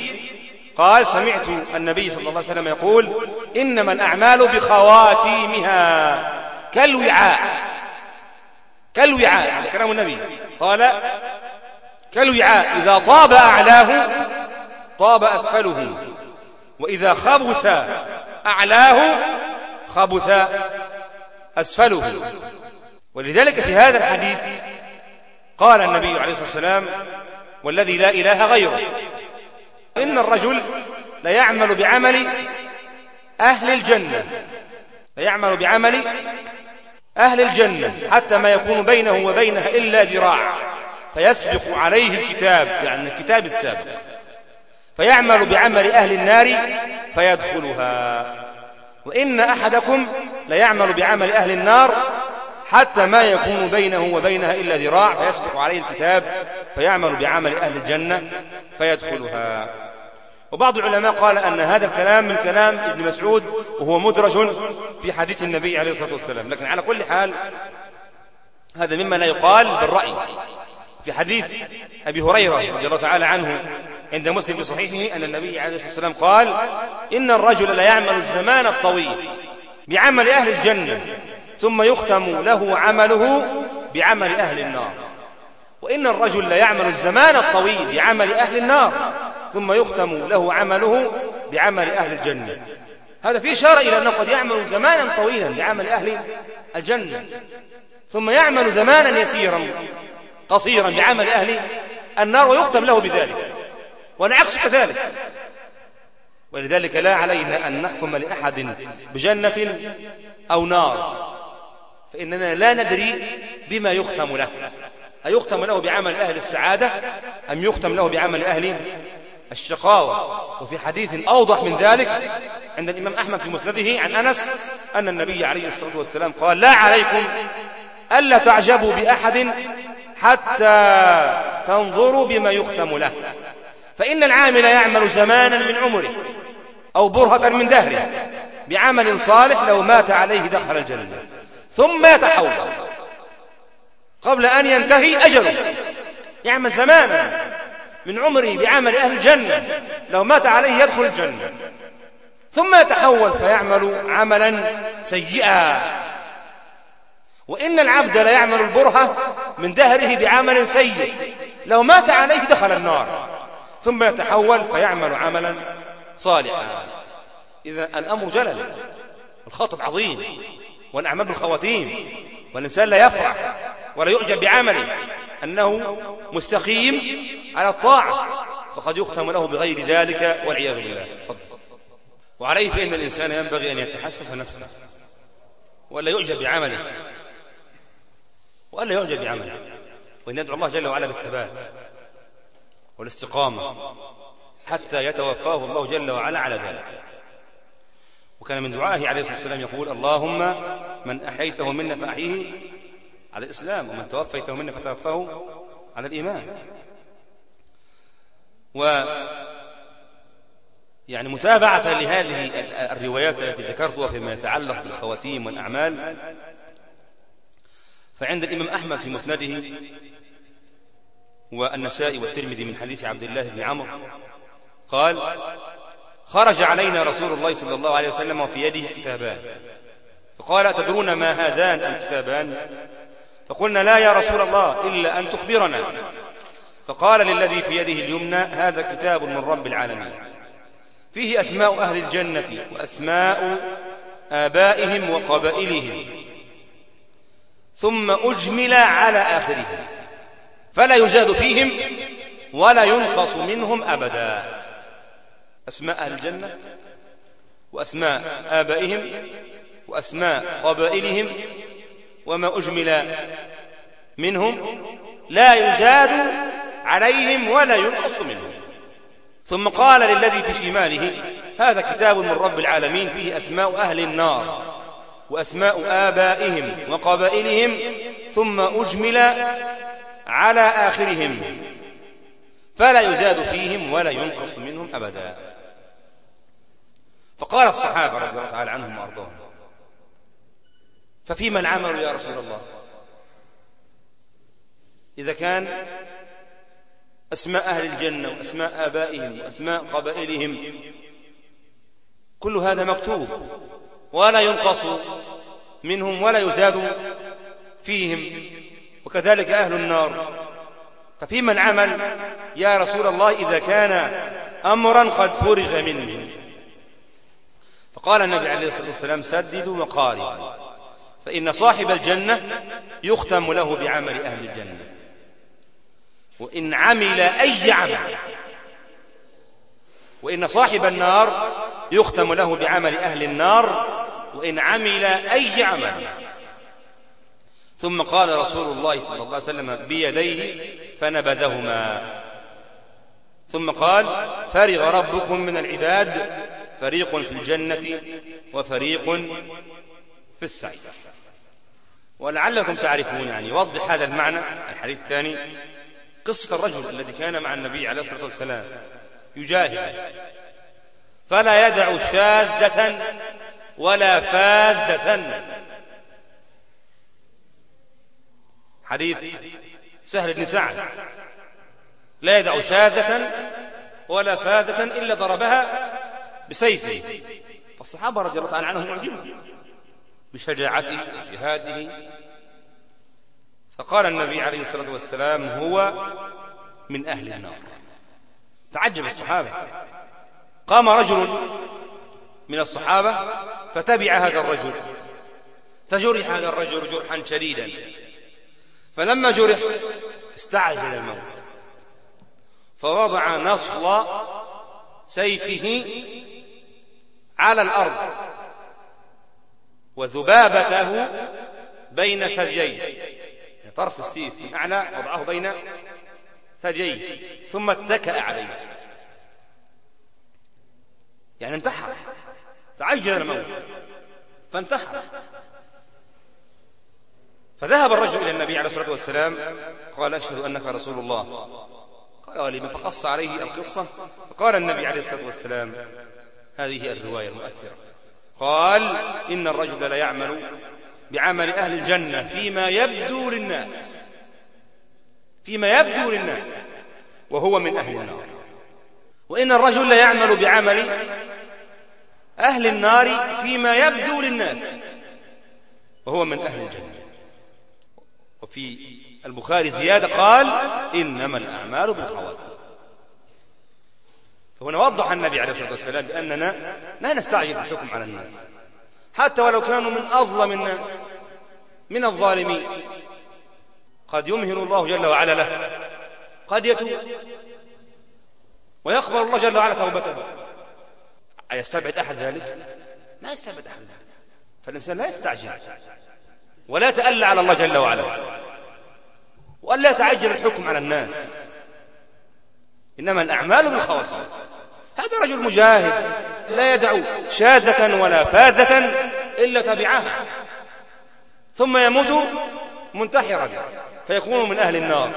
قال سمعت النبي صلى الله عليه وسلم يقول إنما الأعمال بخواتيمها كالوعاء. كالوعاء هذا كلام النبي. قال كالوعاء إذا طاب أعلاه طاب أسفله. وإذا خبث أعلاه خبث أسفله. ولذلك في هذا الحديث قال النبي عليه الصلاة والسلام والذي لا إله غيره إن الرجل ليعمل بعمل أهل الجنة ليعمل بعمل أهل الجنة حتى ما يكون بينه وبينها إلا ذراع فيسبق عليه الكتاب يعني الكتاب السابق. فيعمل بعمل أهل النار فيدخلها. وإن أحدكم ليعمل بعمل أهل النار حتى ما يكون بينه وبينها إلا ذراع فيسبق عليه الكتاب فيعمل بعمل أهل الجنة فيدخلها. وبعض العلماء قال أن هذا الكلام من كلام ابن مسعود وهو مدرج في حديث النبي عليه الصلاة والسلام. لكن على كل حال هذا مما لا يقال بالرأي. في حديث أبي هريرة رضي الله تعالى عنه عند مسلم في صحيحه أن النبي عليه الصلاة والسلام قال إن الرجل لا يعمل الزمان الطويل بعمل أهل الجنة ثم يختم له عمله بعمل أهل النار وإن الرجل لا يعمل الزمان الطويل بعمل أهل النار ثم يختم له عمله بعمل أهل الجنة هذا فيه إشارة إلى أنه قد يعمل زمانا طويلا بعمل أهل الجنة ثم يعمل زمانا يسيرا قصيرا بعمل أهل النار ويختم له بذلك والعكس كذلك ولذلك لا علينا أن نحكم لأحد بجنة أو نار. فإننا لا ندري بما يختم له. أيختم له بعمل أهل السعادة أم يختم له بعمل أهل الشقاوة؟ وفي حديث أوضح من ذلك عند الإمام أحمد في مسنده عن أنس أن النبي عليه الصلاة والسلام قال لا عليكم ألا تعجبوا بأحد حتى تنظروا بما يختم له. فإن العامل يعمل زمانا من عمره أو برهة من دهره بعمل صالح لو مات عليه دخل الجنة ثم يتحول قبل أن ينتهي أجله. يعمل زمانا من عمره بعمل أهل الجنة لو مات عليه يدخل الجنة ثم يتحول فيعمل عملا سيئا. وإن العبد لا يعمل البرهة من دهره بعمل سيء لو مات عليه دخل النار. ثم يتحول فيعمل عملا صالحا. إذا الأمر جلل الخطف عظيم والأعمال بالخواتيم والإنسان لا يفرح ولا يعجب بعمله أنه مستقيم على الطاعة فقد يختم له بغير ذلك والعياذ بالله. فضل. وعليه فإن الإنسان ينبغي أن يتحسس نفسه ولا يعجب بعمله وألا يعجب بعمله وأن يدعو الله جل وعلا بالثبات. والاستقامة حتى يتوفاه الله جل وعلا على ذلك. وكان من دعائه عليه الصلاة والسلام يقول اللهم من أحيته منا فأحيه على الإسلام ومن توفيته منا فتوفاه على الإيمان. و يعني متابعة لهذه الروايات التي ذكرتها فيما يتعلق بالخواتيم والأعمال. فعند الإمام أحمد في مسنده والنسائي والترمذي من حديث عبد الله بن عمرو. قال خرج علينا رسول الله صلى الله عليه وسلم وفي يده كتابان. فقال تدرون ما هذان الكتابان؟ فقلنا لا يا رسول الله إلا أن تخبرنا. فقال للذي في يده اليمنى هذا كتاب من رب العالمين. فيه أسماء أهل الجنة وأسماء آبائهم وقبائلهم. ثم أجمل على آخرهم. فلا يزاد فيهم ولا ينقص منهم أبدا. أسماء أهل الجنة وأسماء آبائهم وأسماء قبائلهم وما أجمل منهم لا يزاد عليهم ولا ينقص منهم. ثم قال للذي في شماله هذا كتاب من رب العالمين فيه أسماء أهل النار وأسماء آبائهم وقبائلهم ثم أجمل على آخرهم. فلا يزاد فيهم ولا ينقص منهم أبدا. فقال الصحابة رضي الله تعالى عنهم وأرضاهم ففيما العمل يا رسول الله؟ إذا كان أسماء أهل الجنة وأسماء آبائهم وأسماء قبائلهم كل هذا مكتوب ولا ينقص منهم ولا يزاد فيهم. وكذلك أهل النار. ففيما العمل يا رسول الله إذا كان أمرا قد فرغ منه. فقال النبي عليه الصلاة والسلام سددوا وقاربوا فإن صاحب الجنة يختم له بعمل أهل الجنة. وإن عمل أي عمل وإن صاحب النار يختم له بعمل أهل النار. وإن عمل أي عمل ثم قال رسول الله صلى الله عليه وسلم بيديه فنبذهما. ثم قال فرغ ربكم من العباد فريق في الجنة وفريق في السعير. ولعلكم تعرفون يعني يوضح هذا المعنى الحديث الثاني قصة الرجل الذي كان مع النبي عليه الصلاة والسلام يجاهد. فلا يدع شاذة ولا فاذة. حديث سهل بن سعد. لا يدع شاذة ولا فاذة إلا ضربها بسيفه. فالصحابة رضي الله تعالى عنهم معجبون بشجاعته وجهاده فقال النبي عليه الصلاة والسلام هو من أهل النار. تعجب الصحابة. قام رجل من الصحابة فتبع هذا الرجل. فجرح هذا الرجل جرحا شديدا. فلما جرح استعجل الموت. فوضع نصل سيفه على الأرض وذبابته بين ثدييه يعني طرف السيف من أعلى وضعه بين ثدييه ثم اتكأ عليه. يعني انتحر تعجل الموت. فانتحر. فذهب الرجل إلى النبي عليه الصلاة والسلام قال أشهد أنك رسول الله. قال ولم فقص عليه القصة؟ فقال النبي عليه الصلاة والسلام هذه الرواية المؤثرة. قال إن الرجل لا يعمل بعمل أهل الجنة فيما يبدو للناس فيما يبدو للناس وهو من أهل النار. وإن الرجل لا يعمل بعمل أهل النار فيما يبدو للناس وهو من أهل الجنة. وفي البخاري زيادة قال إنما الأعمال بالخواتم. فهنا وضح النبي عليه الصلاة والسلام بأننا لا نستعجل الحكم على الناس. حتى ولو كانوا من أظلم الناس من الظالمين قد يمهل الله جل وعلا له قد يتوب ويقبل الله جل وعلا توبته. أيستبعد أحد ذلك؟ ما يستبعد أحد ذلك. فالإنسان لا يستعجل ولا تألى على الله جل وعلا. وألا يتعجل الحكم على الناس. إنما الأعمال بالخواص هذا رجل مجاهد لا يدع شاذة ولا فاذة إلا تبعها. ثم يموت منتحرا فيكون من أهل النار.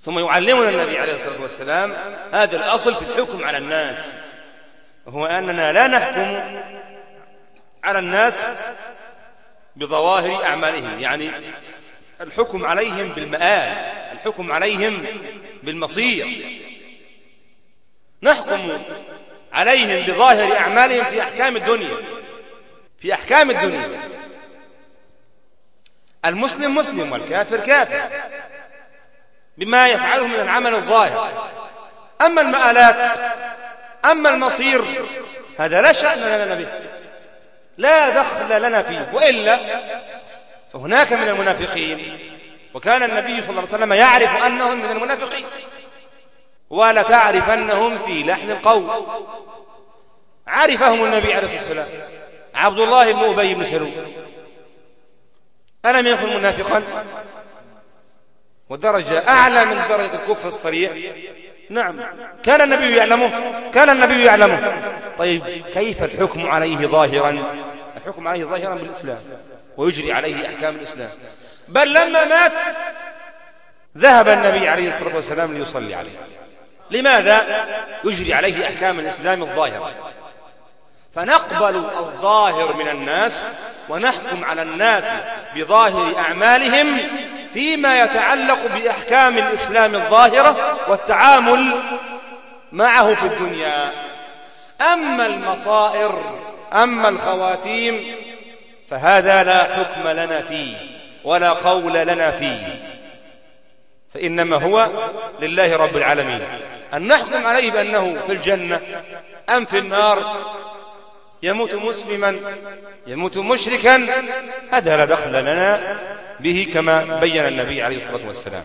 ثم يعلمنا النبي عليه الصلاة والسلام هذا الأصل في الحكم على الناس. وهو أننا لا نحكم على الناس بظواهر أعمالهم يعني الحكم عليهم بالمآل الحكم عليهم بالمصير. نحكم عليهم بظاهر أعمالهم في أحكام الدنيا في أحكام الدنيا. المسلم مسلم والكافر كافر بما يفعله من العمل الظاهر. أما المآلات أما المصير هذا لا شأن لنا به لا دخل لنا فيه وإلا فهناك من المنافقين. وكان النبي صلى الله عليه وسلم يعرف أنهم من المنافقين. ولتعرفنهم في لحن القول. عرفهم النبي عليه الصلاة والسلام. عبد الله بن أبي بن سلول. ألم يكن منافقا. ودرجة أعلى من درجة الكفر الصريح. نعم. كان النبي يعلمه. كان النبي يعلمه. طيب كيف الحكم عليه ظاهرا؟ الحكم عليه ظاهرا بالإسلام. ويجري عليه أحكام الإسلام. بل لما مات ذهب النبي عليه الصلاة والسلام ليصلي عليه. لماذا؟ يجري عليه أحكام الإسلام الظاهرة. فنقبل الظاهر من الناس ونحكم على الناس بظاهر أعمالهم فيما يتعلق بأحكام الإسلام الظاهرة والتعامل معه في الدنيا. أما المصائر أما الخواتيم فهذا لا حكم لنا فيه ولا قول لنا فيه. فإنما هو لله رب العالمين. أن نحكم عليه بأنه في الجنة أم في النار يموت مسلما يموت مشركا هذا لا دخل لنا به كما بين النبي عليه الصلاة والسلام.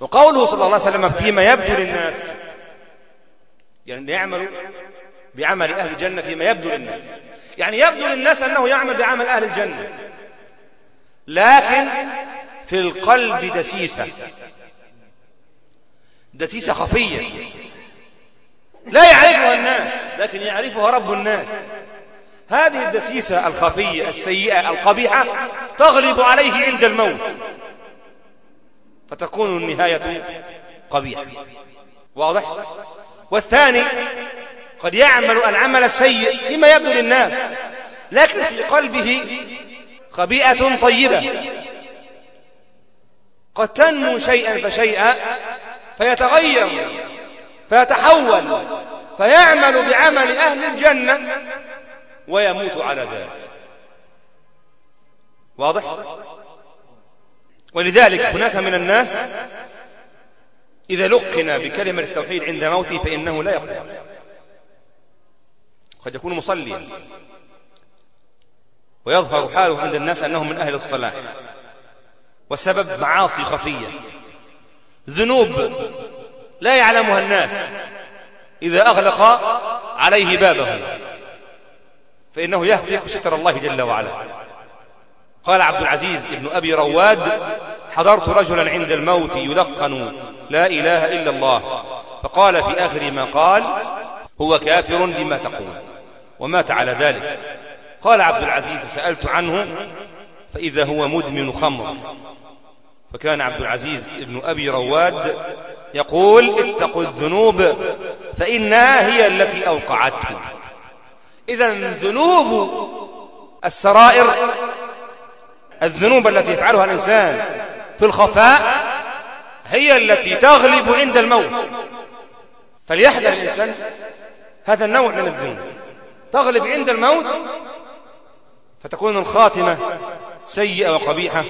وقوله صلى الله عليه وسلم فيما يبدو للناس يعني يعمل بعمل أهل الجنة فيما يبدو للناس. يعني يبدو للناس أنه يعمل بعمل أهل الجنة. لكن في القلب دسيسة. دسيسة خفية. لا يعرفها الناس لكن يعرفها رب الناس. هذه الدسيسة الخفية السيئة القبيحة تغلب عليه عند الموت. فتكون النهاية قبيحة. واضح؟ والثاني قد يعمل العمل السيء فيما يبدو للناس لكن في قلبه خبيئة طيبة. قد تنمو شيئا فشيئا فيتغير فيتحول فيعمل بعمل أهل الجنة ويموت على ذلك. واضح؟ ولذلك هناك من الناس إذا لقن بكلمة التوحيد عند موته فإنه لا يقول قد يكون مصليا. ويظهر حاله عند الناس أنه من أهل الصلاة. وسبب معاصي خفية. ذنوب لا يعلمها الناس. إذا أغلق عليه بابه. فإنه يهتك ستر الله جل وعلا. قال عبد العزيز ابن أبي رواد حضرت رجلا عند الموت يلقن لا إله إلا الله. فقال في آخر ما قال هو كافر بما تقول. ومات على ذلك. قال عبد العزيز فسألت عنه فإذا هو مدمن خمر. فكان عبد العزيز ابن أبي رواد يقول اتقوا الذنوب فإنها هي التي أوقعتكم. إذا ذنوب السرائر الذنوب التي يفعلها الإنسان في الخفاء هي التي تغلب عند الموت. فليحذر الإنسان هذا النوع من الذنوب. تغلب عند الموت فتكون الخاتمة سيئة وقبيحة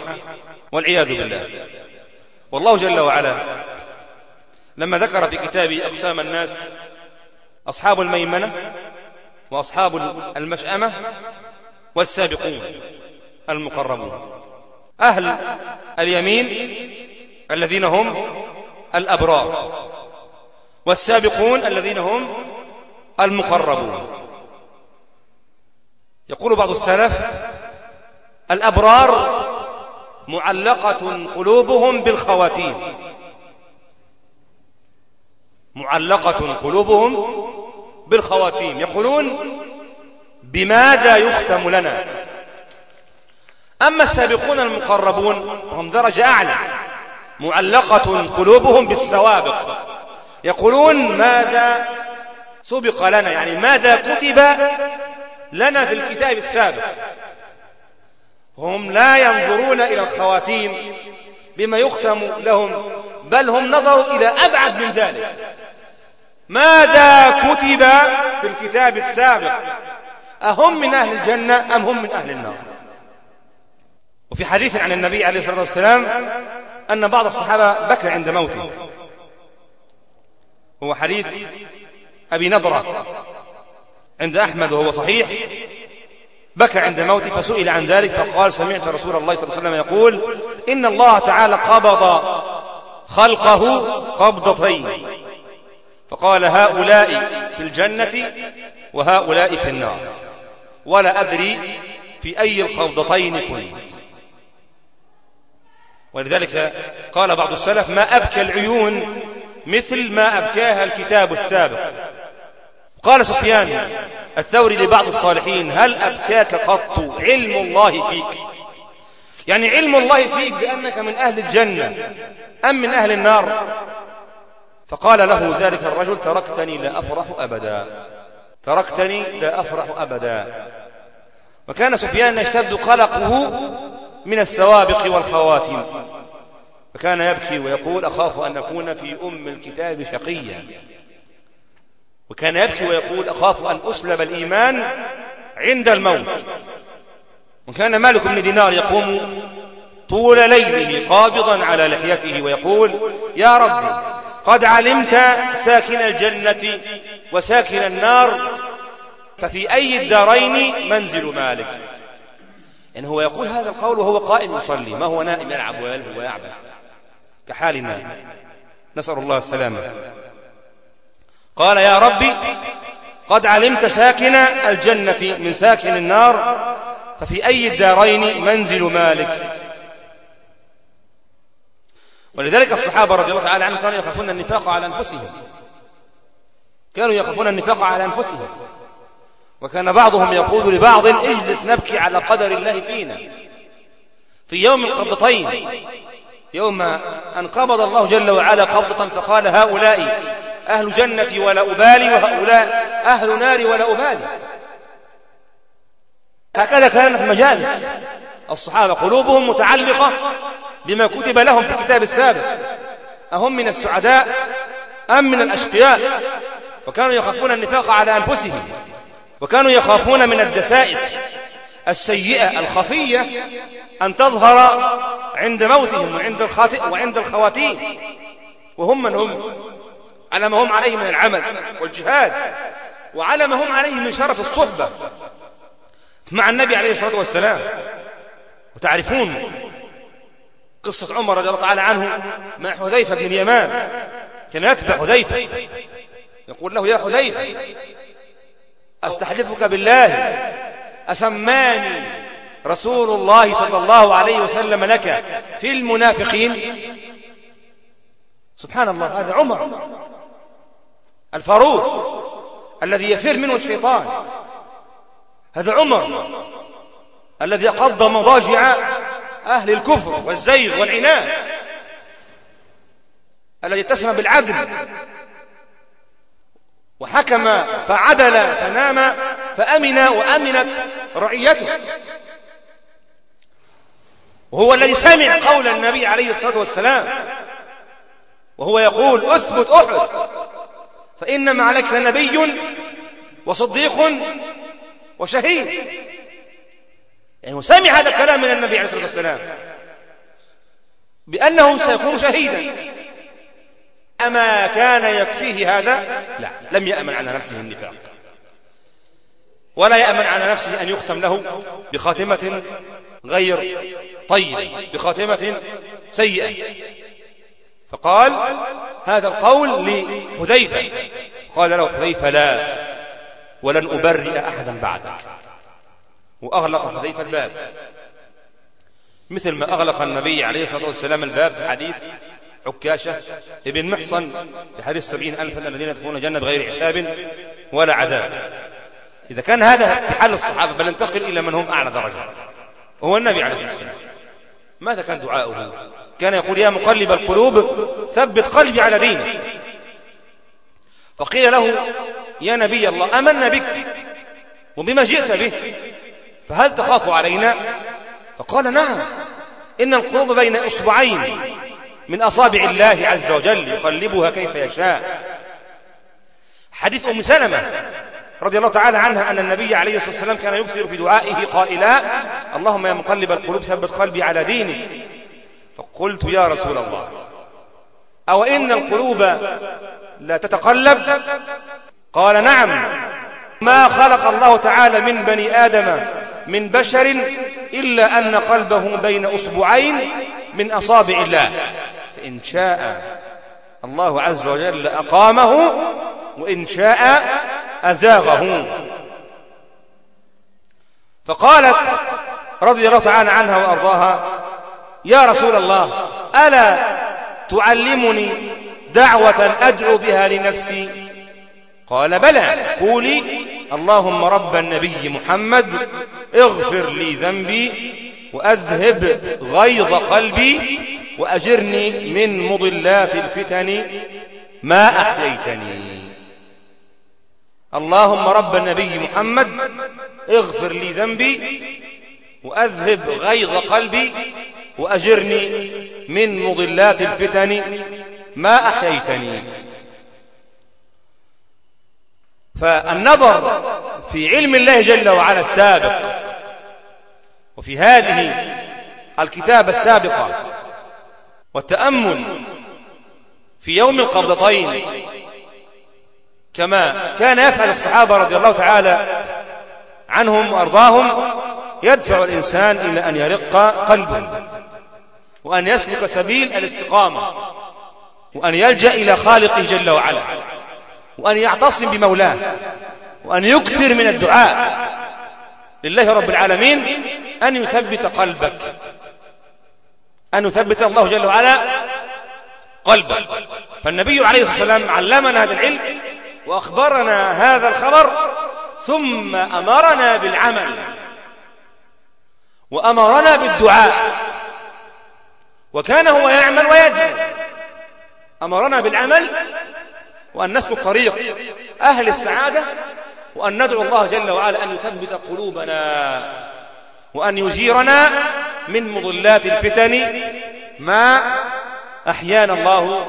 والعياذ بالله. والله جل وعلا لما ذكر في كتابه أقسام الناس أصحاب الميمنة وأصحاب المشأمة والسابقون المقربون. أهل اليمين الذين هم الأبرار والسابقون الذين هم المقربون. يقول بعض السلف الأبرار معلقة قلوبهم بالخواتيم. معلقة قلوبهم بالخواتيم. يقولون بماذا يختم لنا؟ أما السابقون المقربون هم درجة أعلى. معلقة قلوبهم بالسوابق. يقولون ماذا سبق لنا؟ يعني ماذا كتب لنا في الكتاب السابق. هم لا ينظرون إلى الخواتيم بما يختم لهم بل هم نظروا إلى أبعد من ذلك. ماذا كتب في الكتاب السابق؟ أهم من أهل الجنة أم هم من أهل النار؟ وفي حديث عن النبي عليه الصلاة والسلام أن بعض الصحابة بكى عند موته. هو حديث أبي نضرة. عند أحمد وهو صحيح بكى عند موته فسئل عن ذلك فقال سمعت رسول الله صلى الله عليه وسلم يقول إن الله تعالى قبض خلقه قبضتين. فقال هؤلاء في الجنة وهؤلاء في النار. ولا أدري في أي القبضتين كنت. ولذلك قال بعض السلف ما أبكى العيون مثل ما أبكاها الكتاب السابق. قال سفيان الثوري لبعض الصالحين هل أبكاك قط علم الله فيك؟ يعني علم الله فيك بأنك من أهل الجنة أم من أهل النار؟ فقال له ذلك الرجل تركتني لا أفرح أبدا. تركتني لا أفرح أبدا. وكان سفيان يشتد قلقه من السوابق والخواتيم فكان يبكي ويقول أخاف أن أكون في أم الكتاب شقيا. وكان يبكي ويقول أخاف أن أسلب الإيمان عند الموت. وكان مالك بن دينار يقوم طول ليله قابضا على لحيته ويقول يا رب قد علمت ساكن الجنة وساكن النار ففي أي الدارين منزل مالك؟ إن هو يقول هذا القول وهو قائم يصلي ما هو نائم يلعب ويلهو ويعبث كحالنا نسأل الله السلامة. قال يا ربي قد علمت ساكن الجنة من ساكن النار ففي أي الدارين منزل مالك؟ ولذلك الصحابة رضي الله تعالى عنهم كانوا يخافون النفاق على أنفسهم. كانوا يخافون النفاق على أنفسهم. وكان بعضهم يقول لبعض اجلس نبكي على قدر الله فينا. في يوم القبضتين يوم أن قبض الله جل وعلا قبضة فقال هؤلاء أهل جنتي ولا أبالي وهؤلاء أهل ناري ولا أبالي. هكذا كانت مجالس. الصحابة قلوبهم متعلقة بما كتب لهم في الكتاب السابق. أهم من السعداء أم من الأشقياء؟ وكانوا يخافون النفاق على أنفسهم. وكانوا يخافون من الدسائس السيئة الخفية أن تظهر عند موتهم وعند, الخات... وعند الخواتيم. وهم من هم؟ على ما هم عليه من العمل والجهاد وعلى ما هم عليه من شرف الصحبة مع النبي عليه الصلاة والسلام. وتعرفون قصة عمر رضي الله تعالى عنه مع حذيفة بن اليمان. كان يتبع حذيفة. يقول له يا حذيفة أستحلفك بالله؟ أسماني رسول الله صلى الله عليه وسلم لك في المنافقين؟ سبحان الله هذا عمر. الفاروق الذي يفر منه الشيطان. هذا عمر الذي قضى مضاجع أهل الكفر والزيغ والعناد الذي اتسم بالعدل وحكم فعدل فنام فأمن وأمنت رعيته. وهو الذي سمع قول النبي عليه الصلاة والسلام وهو يقول أثبت أحد فإن معك نبي وصديق وشهيد. يعني سمع هذا الكلام من النبي عليه الصلاة والسلام بأنه سيكون شهيدا. أما كان يكفيه هذا؟ لا لم يأمن على نفسه النفاق. ولا يأمن على نفسه أن يختم له بخاتمة غير طيب بخاتمة سيئة. فقال هذا القول لحذيفة. قال له حذيفة لا ولن أبرئ أحدا بعدك. وأغلق حذيفة الباب. مثل ما أغلق النبي عليه الصلاة والسلام الباب في حديث عكاشة ابن محصن في حديث سبعين ألفا الذين يدخلون الجنة بغير حساب ولا عذاب. إذا كان هذا في حال الصحابة بل ننتقل إلى من هم أعلى درجة هو النبي عليه الصلاة والسلام. ماذا كان دعاؤه؟ كان يقول يا مقلب القلوب ثبت قلبي على دينك. فقيل له يا نبي الله أمنا بك وبما جئت به فهل تخاف علينا؟ فقال نعم إن القلوب بين إصبعين من أصابع الله عز وجل يقلبها كيف يشاء. حديث أم سلمة رضي الله تعالى عنها أن النبي عليه الصلاة والسلام كان يكثر في دعائه قائلا اللهم يا مقلب القلوب ثبت قلبي على دينك. فقلت يا رسول الله أو إن القلوب لا تتقلب؟ قال نعم. ما خلق الله تعالى من بني آدم من بشر إلا أن قلبه بين أصبعين من أصابع الله. فإن شاء الله عز وجل أقامه وإن شاء أزاغه. فقالت رضي الله تعالى عنها وأرضاها يا رسول الله ألا تعلمني دعوة أدعو بها لنفسي؟ قال بلى قولي اللهم رب النبي محمد اغفر لي ذنبي وأذهب غيظ قلبي وأجرني من مضلات الفتن ما أحييتني. اللهم رب النبي محمد اغفر لي ذنبي وأذهب غيظ قلبي وأجرني من مضلات الفتن ما أحييتني. فالنظر في علم الله جل وعلا السابق وفي هذه الكتابة السابقة والتأمل في يوم القبضتين كما كان يفعل الصحابة رضي الله تعالى عنهم وأرضاهم يدفع الإنسان إلى أن يرق قلبه. وأن يسلك سبيل الاستقامة وأن يلجأ إلى خالقه جل وعلا وأن يعتصم بمولاه وأن يكثر من الدعاء. لله رب العالمين أن يثبت قلبك. أن يثبت الله جل وعلا قلبه فالنبي عليه الصلاة والسلام علمنا هذا العلم وأخبرنا هذا الخبر ثم أمرنا بالعمل وأمرنا بالدعاء. وكان هو يعمل ويدعو أمرنا بالعمل وأن نسلك طريق أهل السعادة وأن ندعو الله جل وعلا أن يثبت قلوبنا وأن يجيرنا من مضلات الفتن ما أحيانا الله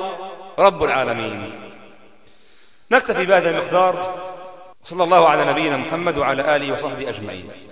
رب العالمين. نكتفي بهذا المقدار. صلى الله على نبينا محمد وعلى آله وصحبه أجمعين.